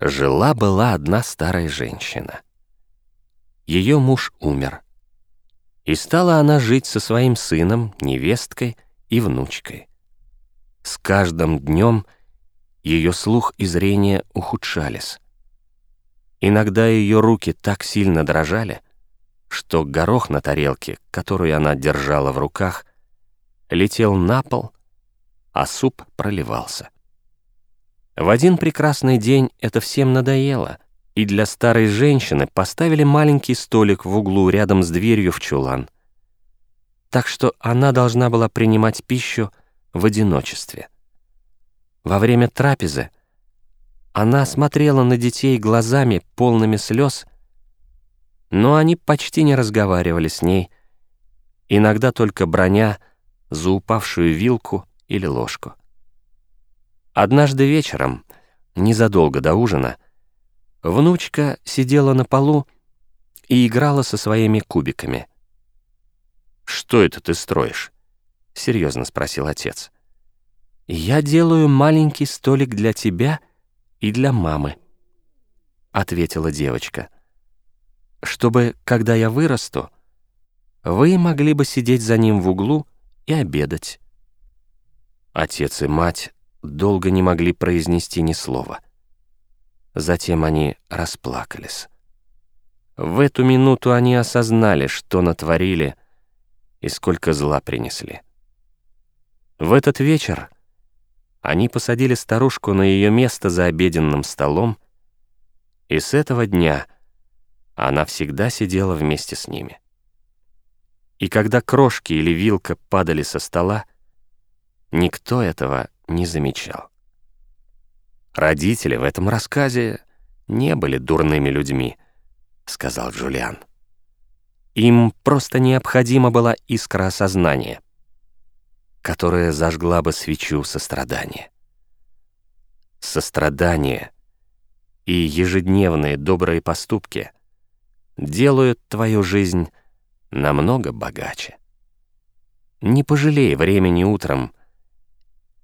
Жила-была одна старая женщина. Ее муж умер. И стала она жить со своим сыном, невесткой и внучкой. С каждым днем ее слух и зрение ухудшались. Иногда ее руки так сильно дрожали, что горох на тарелке, которую она держала в руках, летел на пол, а суп проливался. В один прекрасный день это всем надоело, и для старой женщины поставили маленький столик в углу рядом с дверью в чулан. Так что она должна была принимать пищу в одиночестве. Во время трапезы она смотрела на детей глазами, полными слез, но они почти не разговаривали с ней, иногда только броня за упавшую вилку или ложку. Однажды вечером, незадолго до ужина, внучка сидела на полу и играла со своими кубиками. «Что это ты строишь?» — серьезно спросил отец. «Я делаю маленький столик для тебя и для мамы», — ответила девочка. «Чтобы, когда я вырасту, вы могли бы сидеть за ним в углу и обедать». Отец и мать долго не могли произнести ни слова. Затем они расплакались. В эту минуту они осознали, что натворили и сколько зла принесли. В этот вечер они посадили старушку на ее место за обеденным столом, и с этого дня она всегда сидела вместе с ними. И когда крошки или вилка падали со стола, никто этого не замечал. «Родители в этом рассказе не были дурными людьми», — сказал Джулиан. «Им просто необходима была искра осознания, которая зажгла бы свечу сострадания. Сострадание и ежедневные добрые поступки делают твою жизнь намного богаче. Не пожалей времени утром,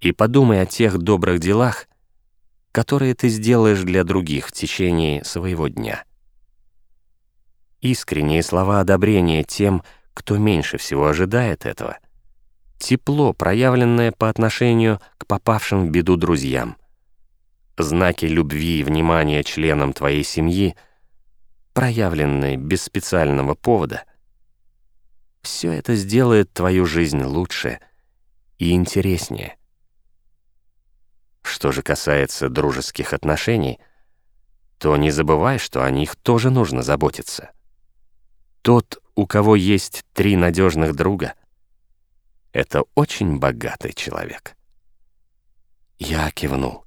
и подумай о тех добрых делах, которые ты сделаешь для других в течение своего дня. Искренние слова одобрения тем, кто меньше всего ожидает этого, тепло, проявленное по отношению к попавшим в беду друзьям, знаки любви и внимания членам твоей семьи, проявленные без специального повода, все это сделает твою жизнь лучше и интереснее. Что же касается дружеских отношений, то не забывай, что о них тоже нужно заботиться. Тот, у кого есть три надежных друга, это очень богатый человек. Я кивнул.